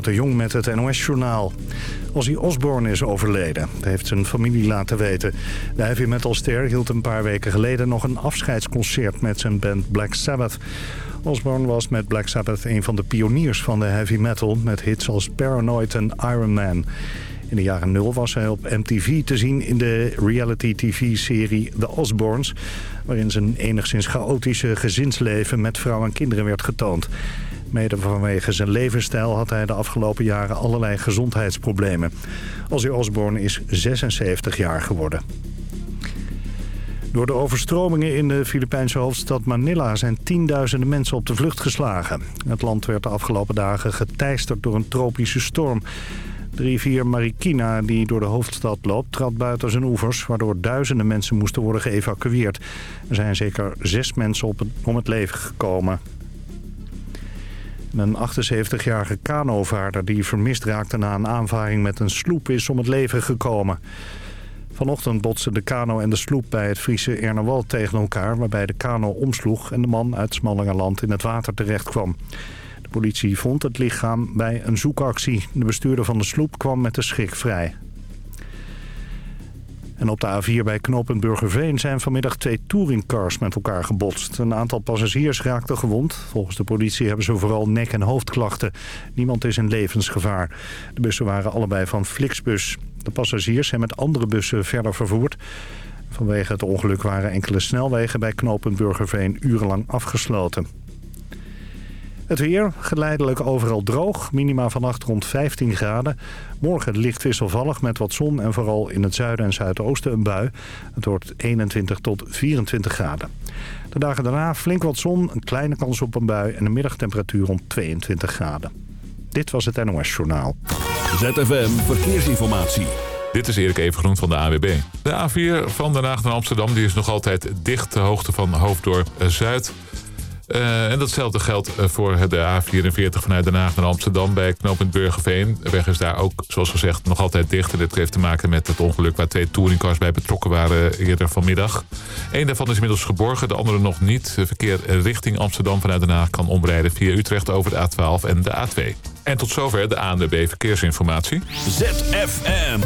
De Jong met het NOS-journaal. Ozzy Osbourne is overleden. Dat heeft zijn familie laten weten. De heavy metal ster hield een paar weken geleden nog een afscheidsconcert met zijn band Black Sabbath. Osbourne was met Black Sabbath een van de pioniers van de heavy metal... met hits als Paranoid en Iron Man. In de jaren nul was hij op MTV te zien in de reality-tv-serie The Osbournes... waarin zijn enigszins chaotische gezinsleven met vrouw en kinderen werd getoond. Mede vanwege zijn levensstijl had hij de afgelopen jaren allerlei gezondheidsproblemen. Ozzy Osbourne is 76 jaar geworden. Door de overstromingen in de Filipijnse hoofdstad Manila zijn tienduizenden mensen op de vlucht geslagen. Het land werd de afgelopen dagen geteisterd door een tropische storm. De rivier Marikina, die door de hoofdstad loopt, trad buiten zijn oevers... waardoor duizenden mensen moesten worden geëvacueerd. Er zijn zeker zes mensen om het leven gekomen. Een 78-jarige kanovaarder die vermist raakte na een aanvaring met een sloep is om het leven gekomen. Vanochtend botsten de kano en de sloep bij het Friese Ernerwald tegen elkaar... waarbij de kano omsloeg en de man uit Smallingerland in het water terecht kwam. De politie vond het lichaam bij een zoekactie. De bestuurder van de sloep kwam met de schrik vrij. En op de A4 bij knooppunt Burgerveen zijn vanmiddag twee touringcars met elkaar gebotst. Een aantal passagiers raakten gewond. Volgens de politie hebben ze vooral nek- en hoofdklachten. Niemand is in levensgevaar. De bussen waren allebei van Flixbus. De passagiers zijn met andere bussen verder vervoerd. Vanwege het ongeluk waren enkele snelwegen bij knooppunt Burgerveen urenlang afgesloten. Het weer, geleidelijk overal droog. Minima vannacht rond 15 graden. Morgen licht wisselvallig met wat zon en vooral in het zuiden en zuidoosten een bui. Het wordt 21 tot 24 graden. De dagen daarna flink wat zon, een kleine kans op een bui en een middagtemperatuur rond 22 graden. Dit was het NOS Journaal. ZFM Verkeersinformatie. Dit is Erik Evengroen van de AWB. De A4 van Den Haag naar Amsterdam die is nog altijd dicht de hoogte van Hoofddorp Zuid... Uh, en datzelfde geldt voor de A44 vanuit Den Haag naar Amsterdam bij knooppunt Burgerveen. De weg is daar ook, zoals gezegd, nog altijd dicht. Dit heeft te maken met het ongeluk waar twee touringcars bij betrokken waren eerder vanmiddag. Eén daarvan is inmiddels geborgen, de andere nog niet. Verkeer richting Amsterdam vanuit Den Haag kan omrijden via Utrecht over de A12 en de A2. En tot zover de ANWB Verkeersinformatie. ZFM.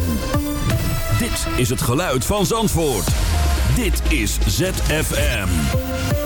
Dit is het geluid van Zandvoort. Dit is ZFM.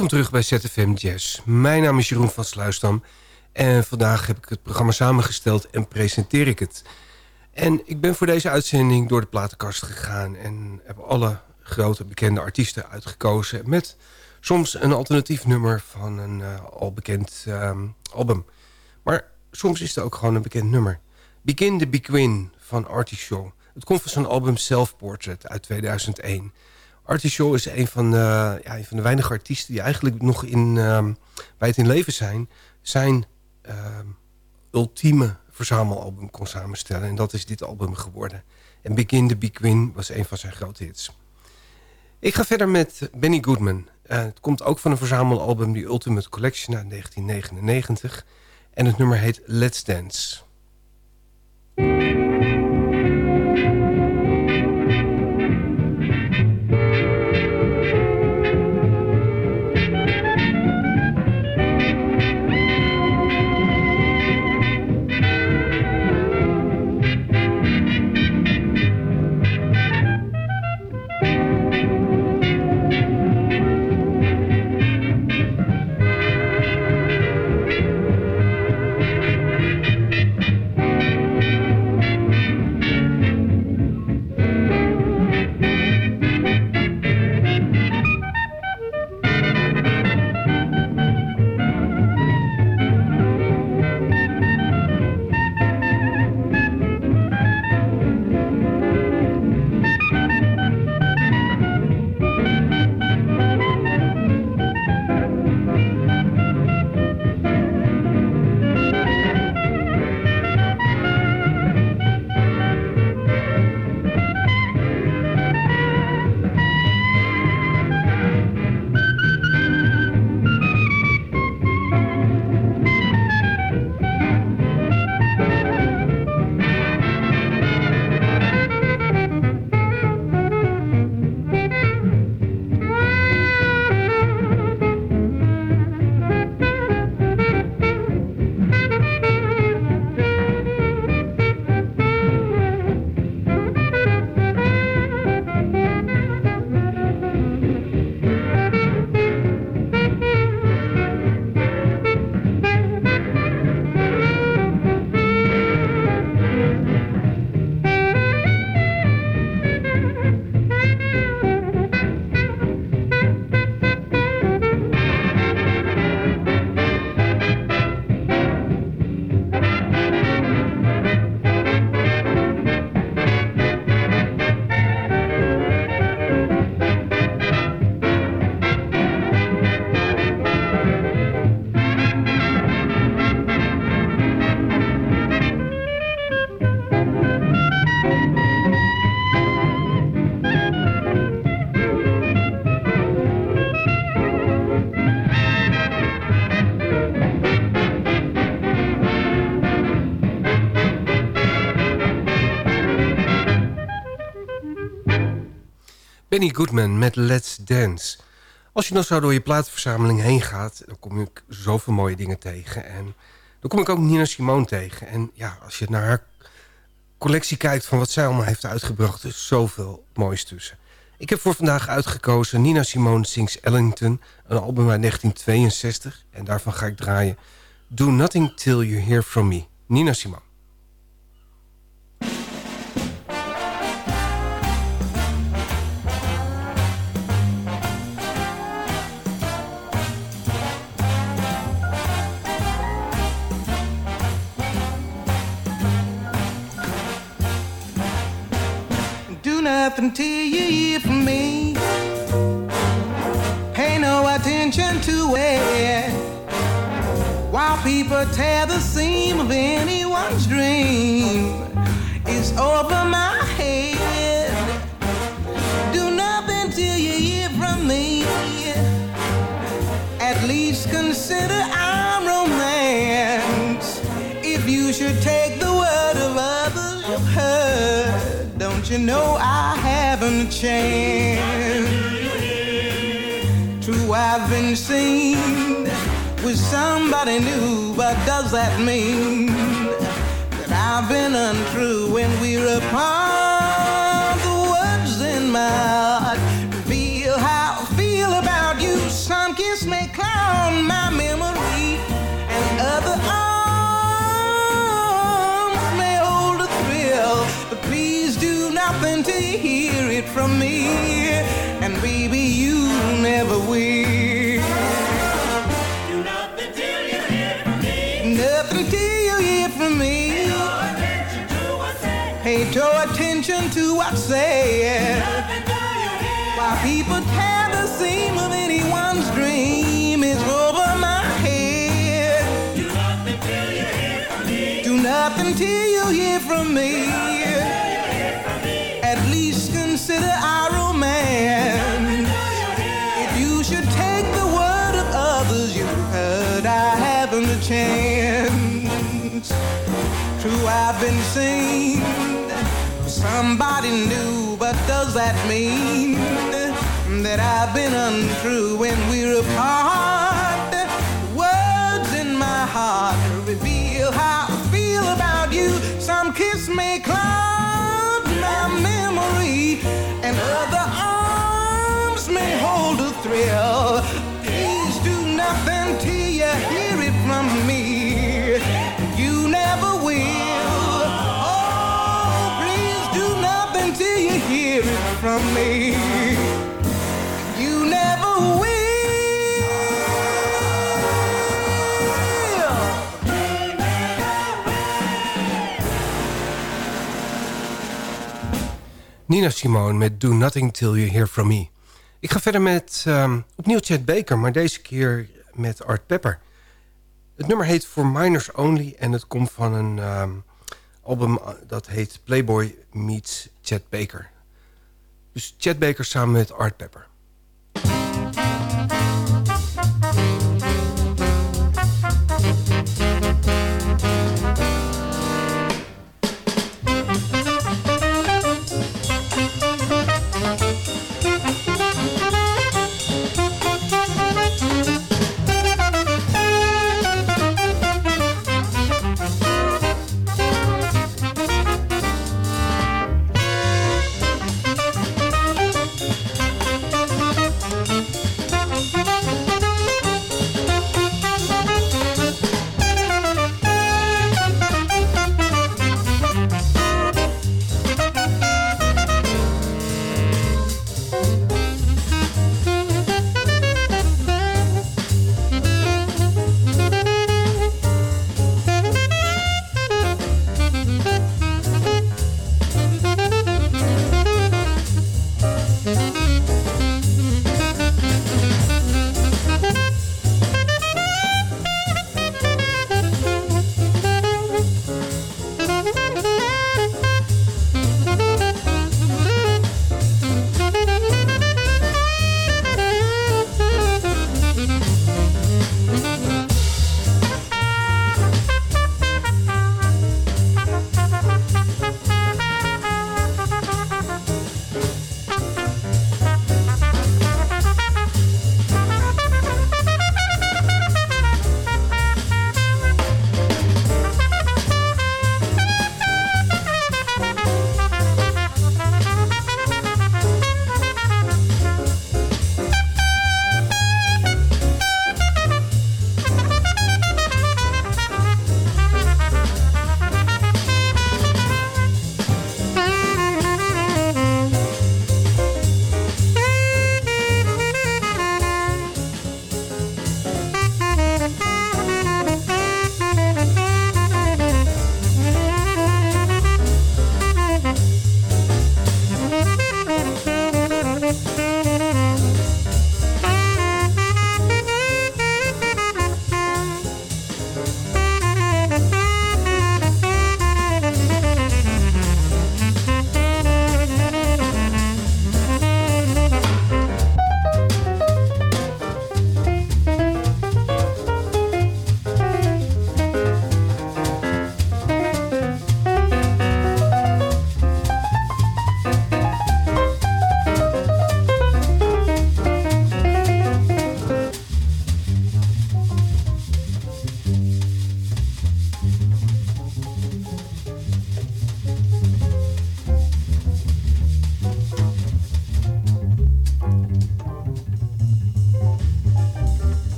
Welkom terug bij ZFM Jazz. Mijn naam is Jeroen van Sluisdam. En vandaag heb ik het programma samengesteld en presenteer ik het. En ik ben voor deze uitzending door de platenkast gegaan... en heb alle grote bekende artiesten uitgekozen... met soms een alternatief nummer van een uh, al bekend ehm, album. Maar soms is het ook gewoon een bekend nummer. Begin the Begin van Artie Shaw. Het komt van zijn album Self Portrait uit 2001... Artie Shaw is een van, ja, een van de weinige artiesten... die eigenlijk nog in, um, bij het in leven zijn... zijn uh, ultieme verzamelalbum kon samenstellen. En dat is dit album geworden. En Begin the Big Win was een van zijn grote hits. Ik ga verder met Benny Goodman. Uh, het komt ook van een verzamelalbum, die Ultimate Collection uit 1999. En het nummer heet Let's Dance. Benny Goodman met Let's Dance. Als je dan zo door je plaatverzameling heen gaat... dan kom ik zoveel mooie dingen tegen. En dan kom ik ook Nina Simone tegen. En ja, als je naar haar collectie kijkt van wat zij allemaal heeft uitgebracht... er is zoveel moois tussen. Ik heb voor vandaag uitgekozen Nina Simone Sings Ellington... een album uit 1962. En daarvan ga ik draaien... Do Nothing Till You Hear From Me. Nina Simone. Nothing till you hear from me. Pay no attention to it. While people tear the seam of anyone's dream, it's over my head. Do nothing till you hear from me. At least consider our romance. If you should take you know I haven't a chance? True, I've been seen with somebody new, but does that mean that I've been untrue when we're apart? The words in my heart from me. And baby, you never will. Do nothing till you hear from me. Nothing till you hear from me. Attention to what's said. Pay no attention to what's said. Nothing till you hear. While people tear the seam of anyone's dream is over my head. Do nothing till you hear from me. Do nothing till you hear from me. I've been seen. Somebody new, but does that mean that I've been untrue when we're apart? Words in my heart reveal how I feel about you. Some kiss may cloud my memory, and other from me. You never will. Nina Simone met Do Nothing Till You Hear From Me. Ik ga verder met ehm, opnieuw Chad Baker, maar deze keer met Art Pepper. Het nummer heet For Minors Only en het komt van een ehm, album eh, dat heet Playboy Meets Chad Baker. Dus Chad Baker samen met Art Pepper.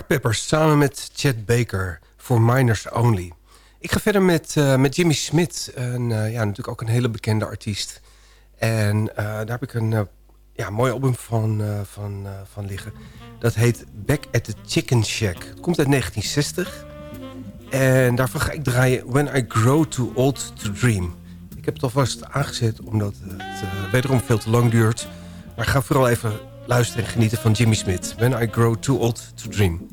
Peppers samen met Chet Baker voor Miners Only. Ik ga verder met, uh, met Jimmy Smith. Een, uh, ja, natuurlijk ook een hele bekende artiest. En uh, daar heb ik een ja, mooi album van, van, van liggen. Dat heet Back at the Chicken Shack. Het komt uit 1960. En daarvan ga ik draaien When I Grow Too Old to Dream. Ik heb het alvast aangezet omdat het wederom veel te lang duurt. Maar ga vooral even luisteren en genieten van Jimmy Smith. When I Grow Too Old to Dream.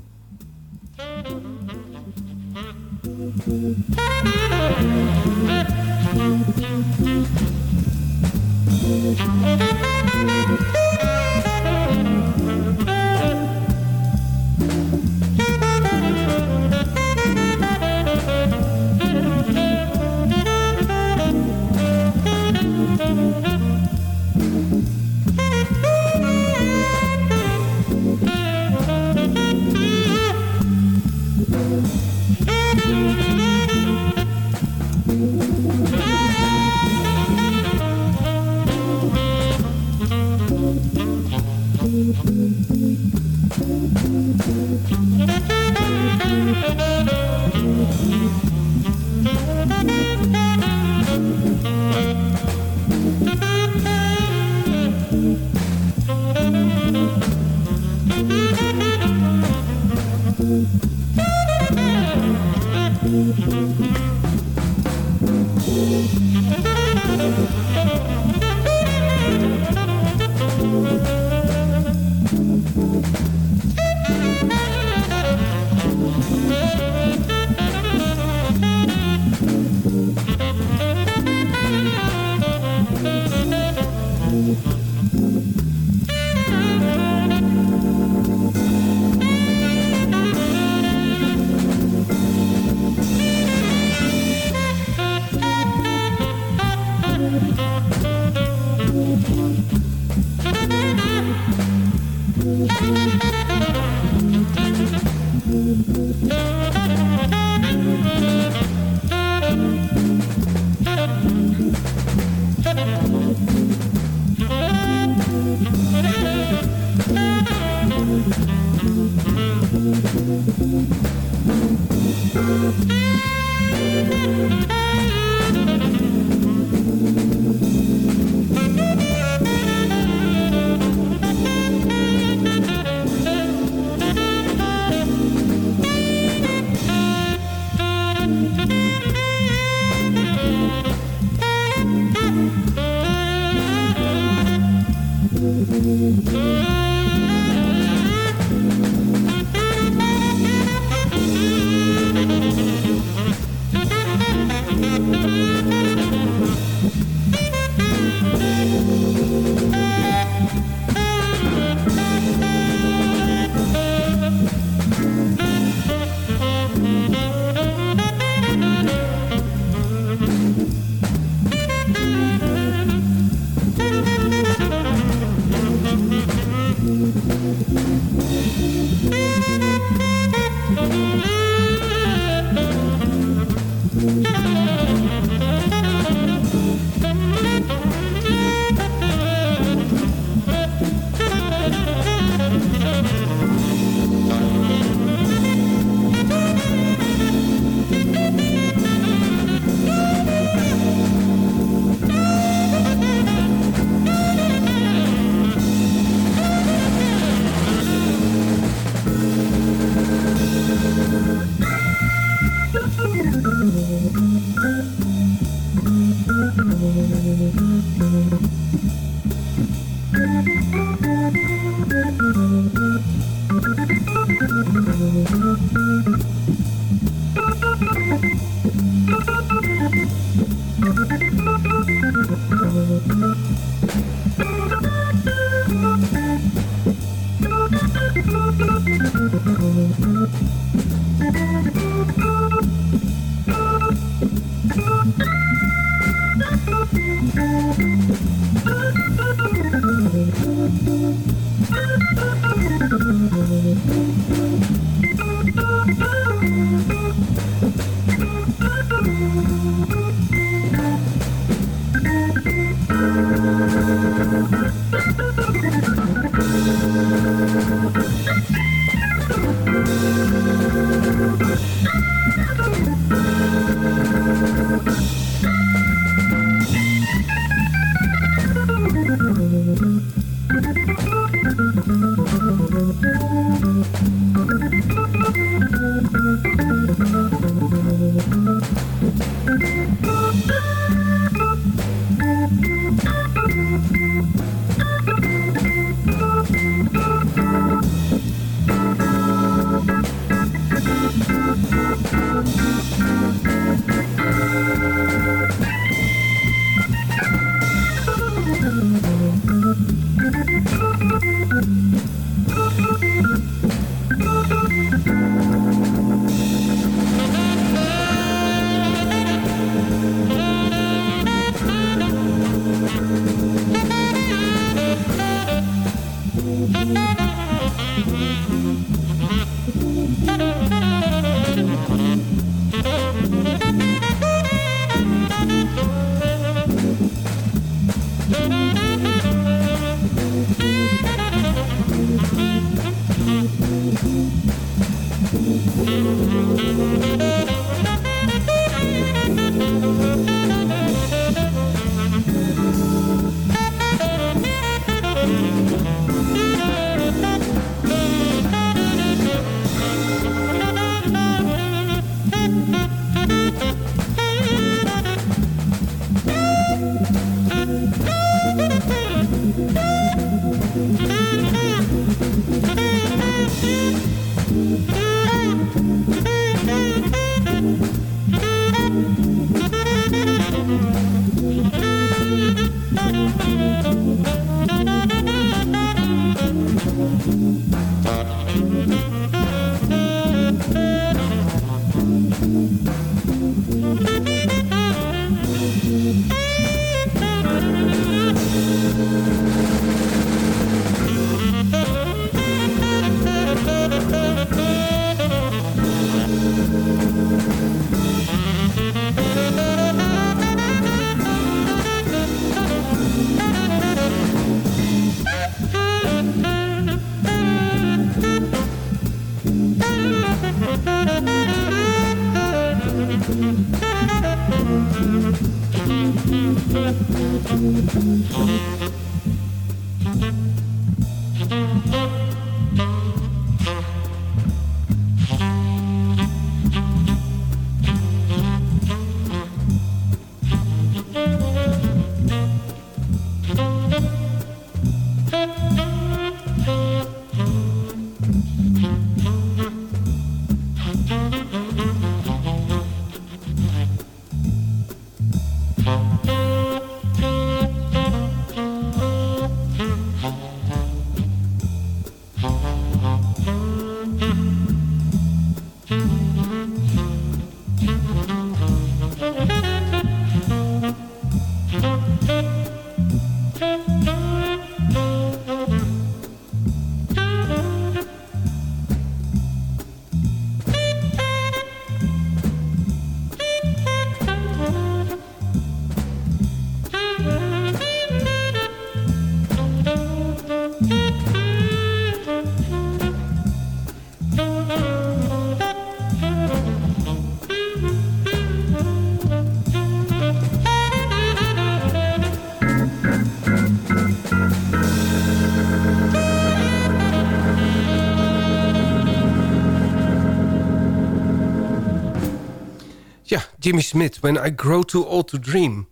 Jimmy Smith, When I Grow Too Old to Dream.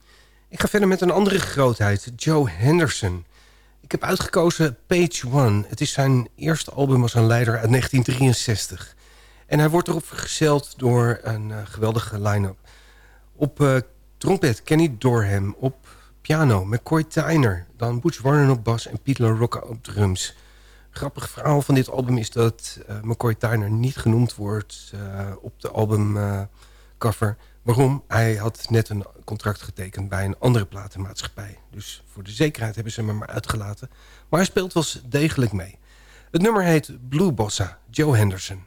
Ik ga verder met een andere grootheid, Joe Henderson. Ik heb uitgekozen Page One. Het is zijn eerste album als een leider uit 1963. En hij wordt erop vergezeld door een uh, geweldige line-up. Op uh, trompet Kenny Dorham, op piano McCoy Tyner... dan Butch Warren op bas en Pete LaRocca op drums. Grappig verhaal van dit album is dat uh, McCoy Tyner niet genoemd wordt op de albumcover... Waarom? Hij had net een contract getekend bij een andere platenmaatschappij. Dus voor de zekerheid hebben ze hem maar uitgelaten. Maar hij speelt wel degelijk mee. Het nummer heet Blue Bossa, Joe Henderson.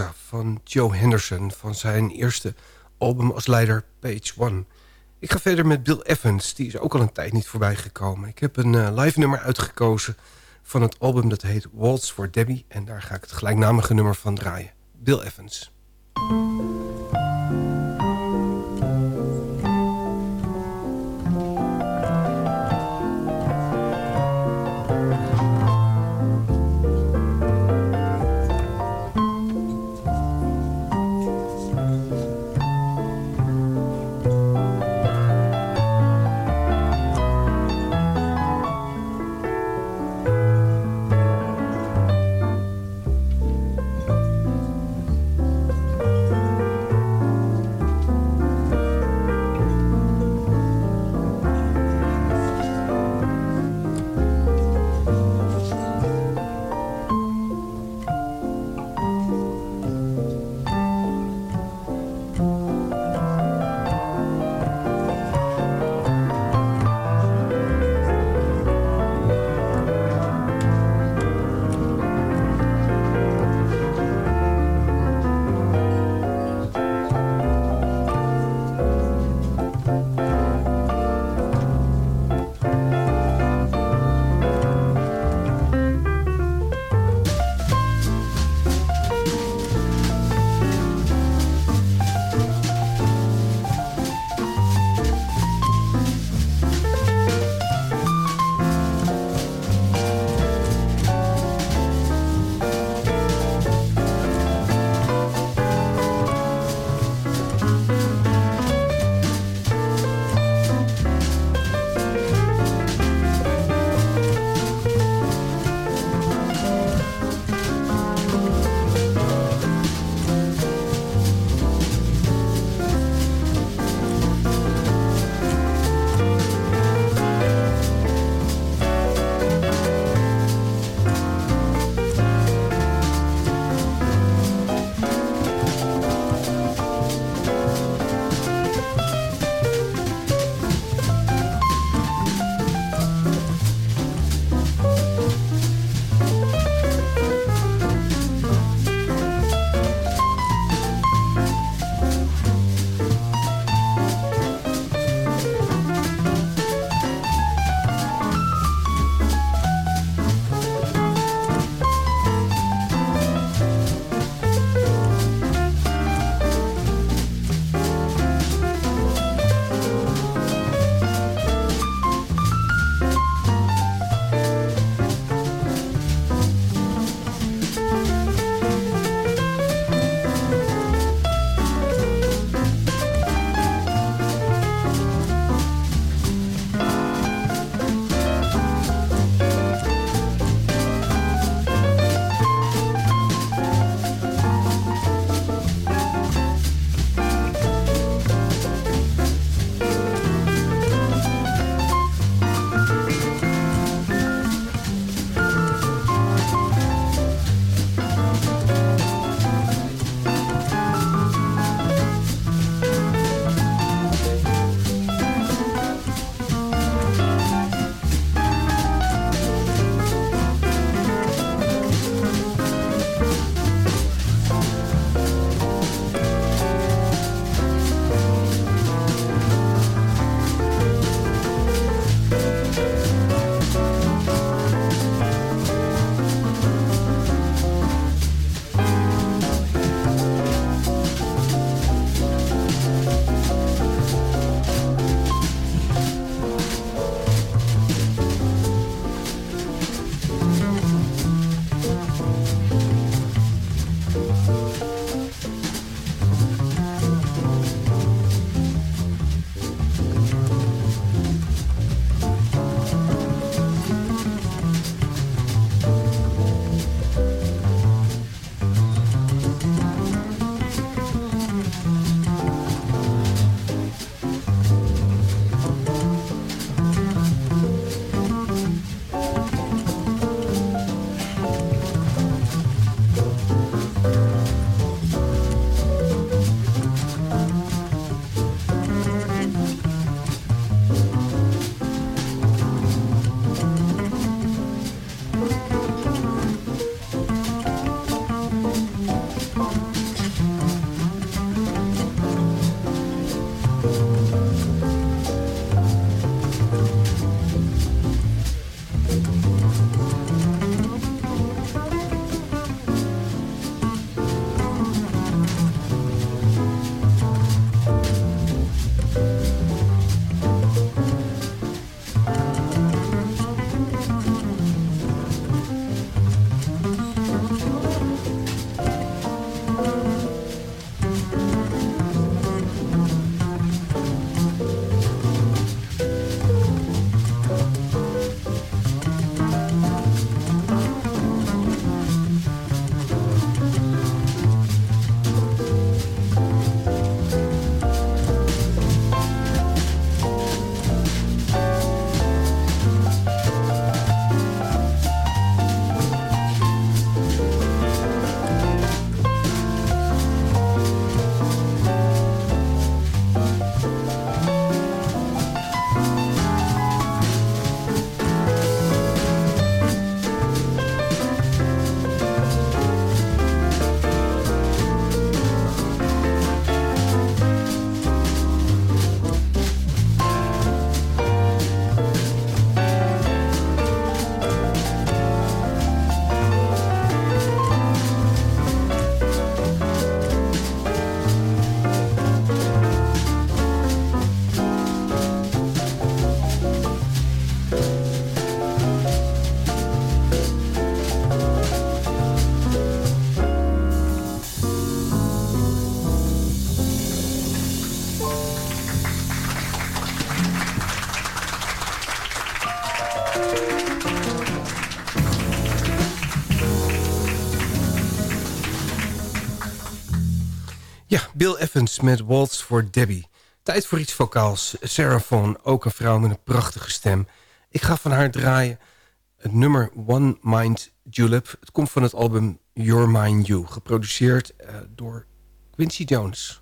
Van Joe Henderson... van zijn eerste album als leider Page One. Ik ga verder met Bill Evans, die is ook al een tijd niet voorbij gekomen. Ik heb een uh, live nummer uitgekozen van het album dat heet Waltz for Debbie... en daar ga ik het gelijknamige nummer van draaien. Bill Evans. Bill Evans met Waltz voor Debbie. Tijd voor iets vocaals. Sarah Vaughan, ook een vrouw met een prachtige stem. Ik ga van haar draaien het nummer One Mind Julep. Het komt van het album Your Mind You, geproduceerd uh, door Quincy Jones.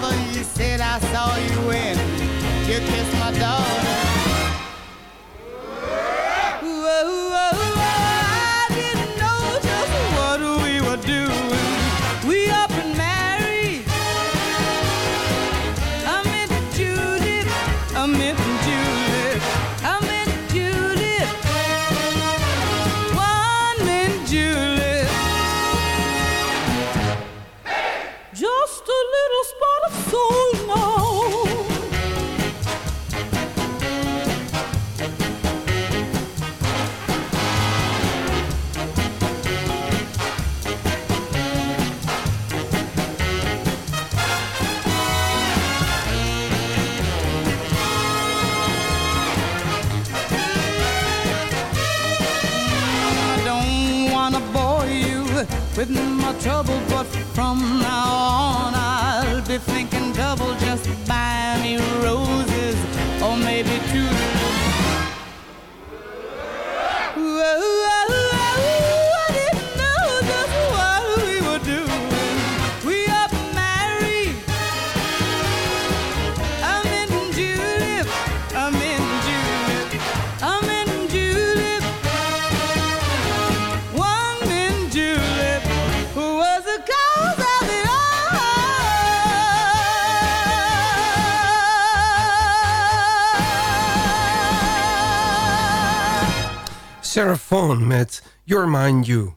Father, he said, I saw you in you kiss my daughter. Your Mind You.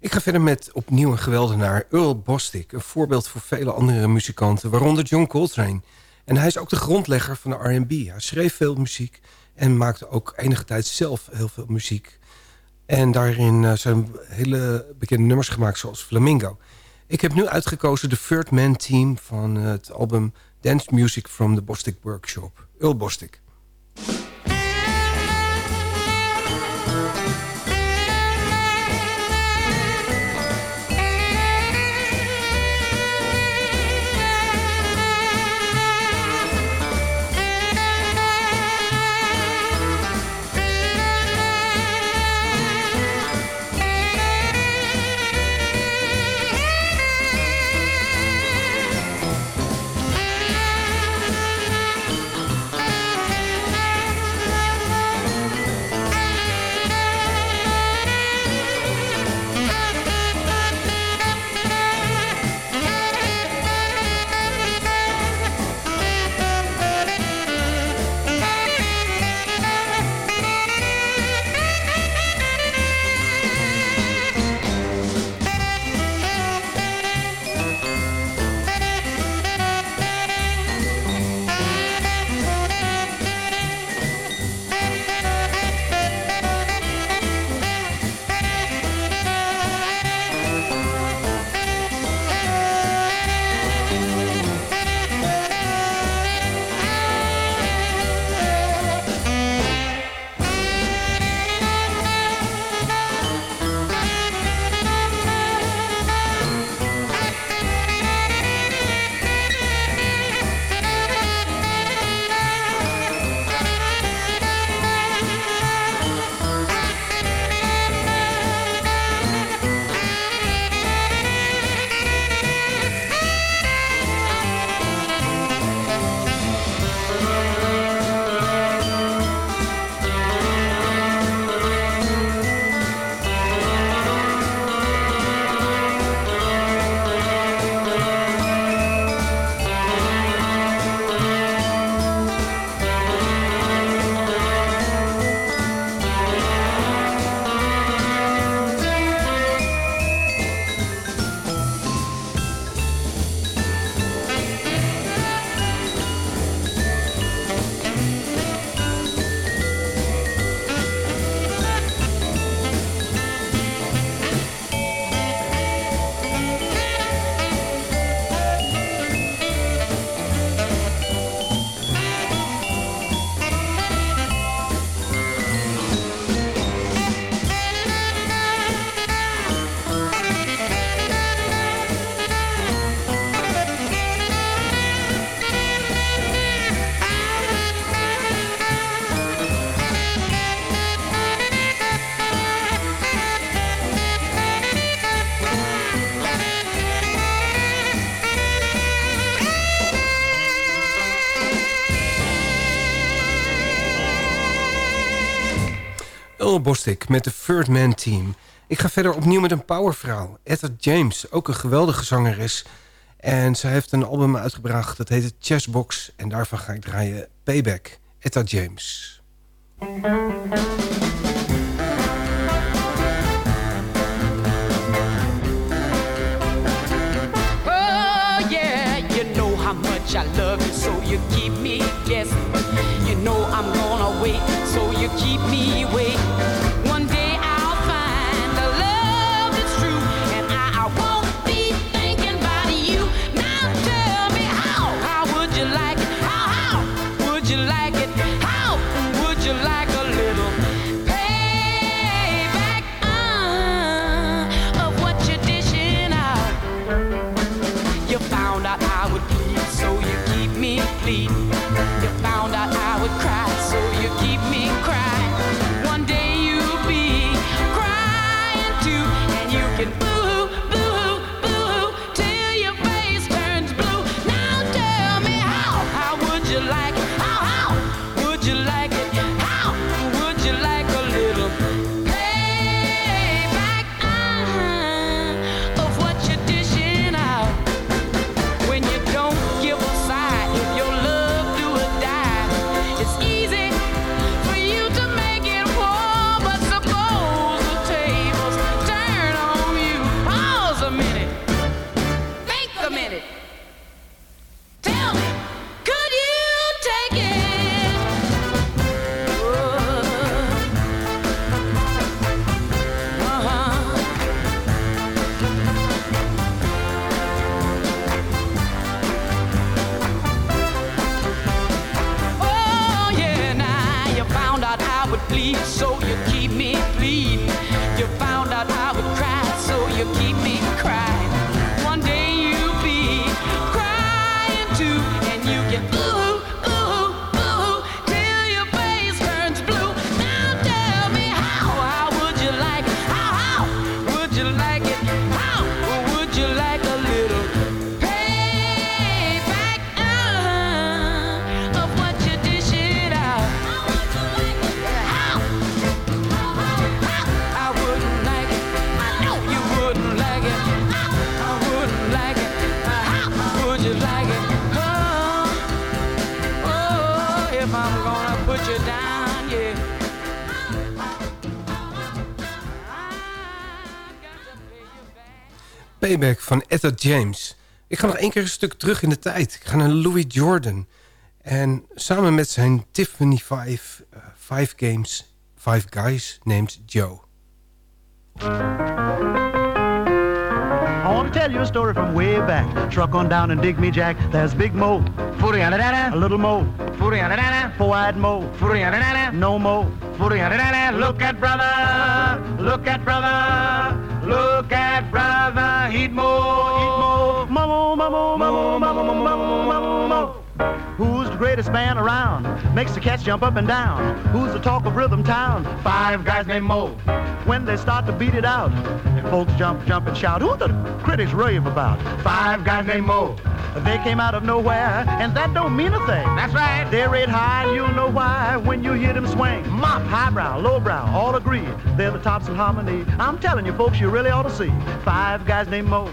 Ik ga verder met opnieuw een geweldenaar, Earl Bostic. Een voorbeeld voor vele andere muzikanten, waaronder John Coltrane. En hij is ook de grondlegger van de R&B. Hij schreef veel muziek en maakte ook enige tijd zelf heel veel muziek. En daarin eh, zijn hele bekende nummers gemaakt, zoals Flamingo. Ik heb nu uitgekozen de Third Man Team van het album Dance Music from the Bostic Workshop. Earl Bostic. Bostic met de Third Man Team. Ik ga verder opnieuw met een powervrouw. Etta James, ook een geweldige zangeres. En zij heeft een album uitgebracht, dat heet Chessbox. En daarvan ga ik draaien Payback. Etta James. Oh, yeah, you know how much I love you, so you keep me guessing. You know I'm gonna wait, so you keep me waiting. Payback van Etta James. Ik ga nog één keer een stuk terug in de tijd. Ik ga naar Louis Jordan. En samen met zijn Tiffany 5, eh, Five Games, Five Guys, named Joe. I want to tell you a story from way back. Truck on down and dig me, Jack. There's Big Mo. A little Mo. Four-eyed Mo. No Mo. Look at brother. Look at brother. Look at brother, he'd more, he'd more. Mamo, mamo, mamo, mamo, mamo, mamo, mamo greatest man around? Makes the cats jump up and down. Who's the talk of Rhythm Town? Five guys named Mo. When they start to beat it out, and folks jump, jump and shout, who the critics rave about? Five guys named Mo. They came out of nowhere, and that don't mean a thing. That's right. They're rate high, and you'll know why when you hear them swing. Mop, highbrow, lowbrow, all agree. They're the tops of harmony. I'm telling you, folks, you really ought to see. Five guys named Mo.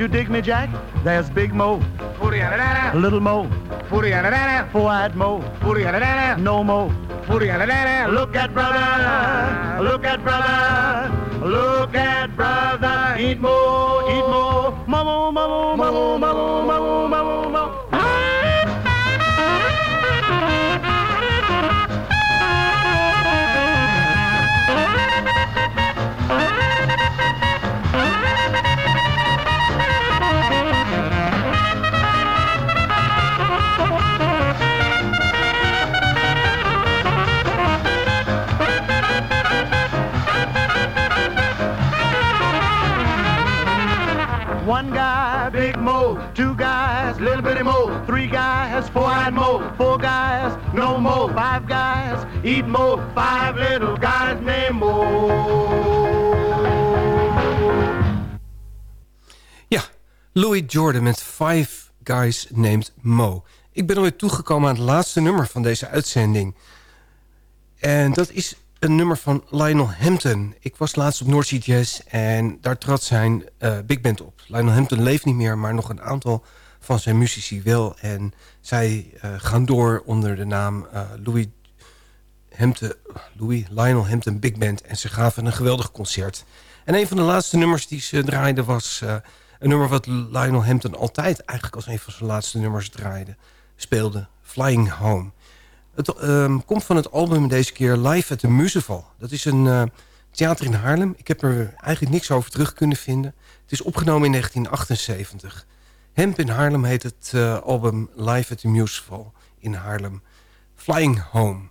You dig me, Jack? There's Big Mo, Little Mo, Four-Eyed Mo, No Mo. Look at brother, look at brother, look at brother. Eat mo, guys, Four-Eyed Mo. Four guys, No Mo. Five guys, Eat Mo. Five little guys named Mo. Ja, Louis Jordan met Five Guys Named Mo. Ik ben alweer toegekomen aan het laatste nummer van deze uitzending. En dat is een nummer van Lionel Hampton. Ik was laatst op North Jazz en daar trad zijn eh, big band op. Lionel Hampton leeft niet meer, maar nog een aantal van zijn muzici wel. En zij eh, gaan door onder de naam eh, Louis Hampton, Louis Lionel Hampton Big Band. En ze gaven een geweldig concert. En een van de laatste nummers die ze draaiden was eh, een nummer wat Lionel Hampton altijd eigenlijk als een van zijn laatste nummers draaide, speelde. Flying Home. Het ehm, komt van het album deze keer Live at the Museval. Dat is een theater in Haarlem. Ik heb er eigenlijk niks over terug kunnen vinden. Het is opgenomen in 1978. Hemp in Haarlem heet het eh, album Live at the Museval in Haarlem. Flying Home.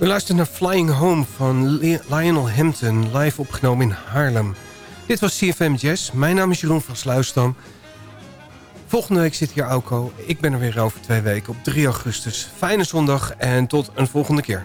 We luisteren naar Flying Home van Lionel Hampton, live opgenomen in Haarlem. Dit was CFM Jazz. Mijn naam is Jeroen van Sluisdam. Volgende week zit hier Auko. Ik ben er weer over twee weken op 3 augustus. Fijne zondag en tot een volgende keer.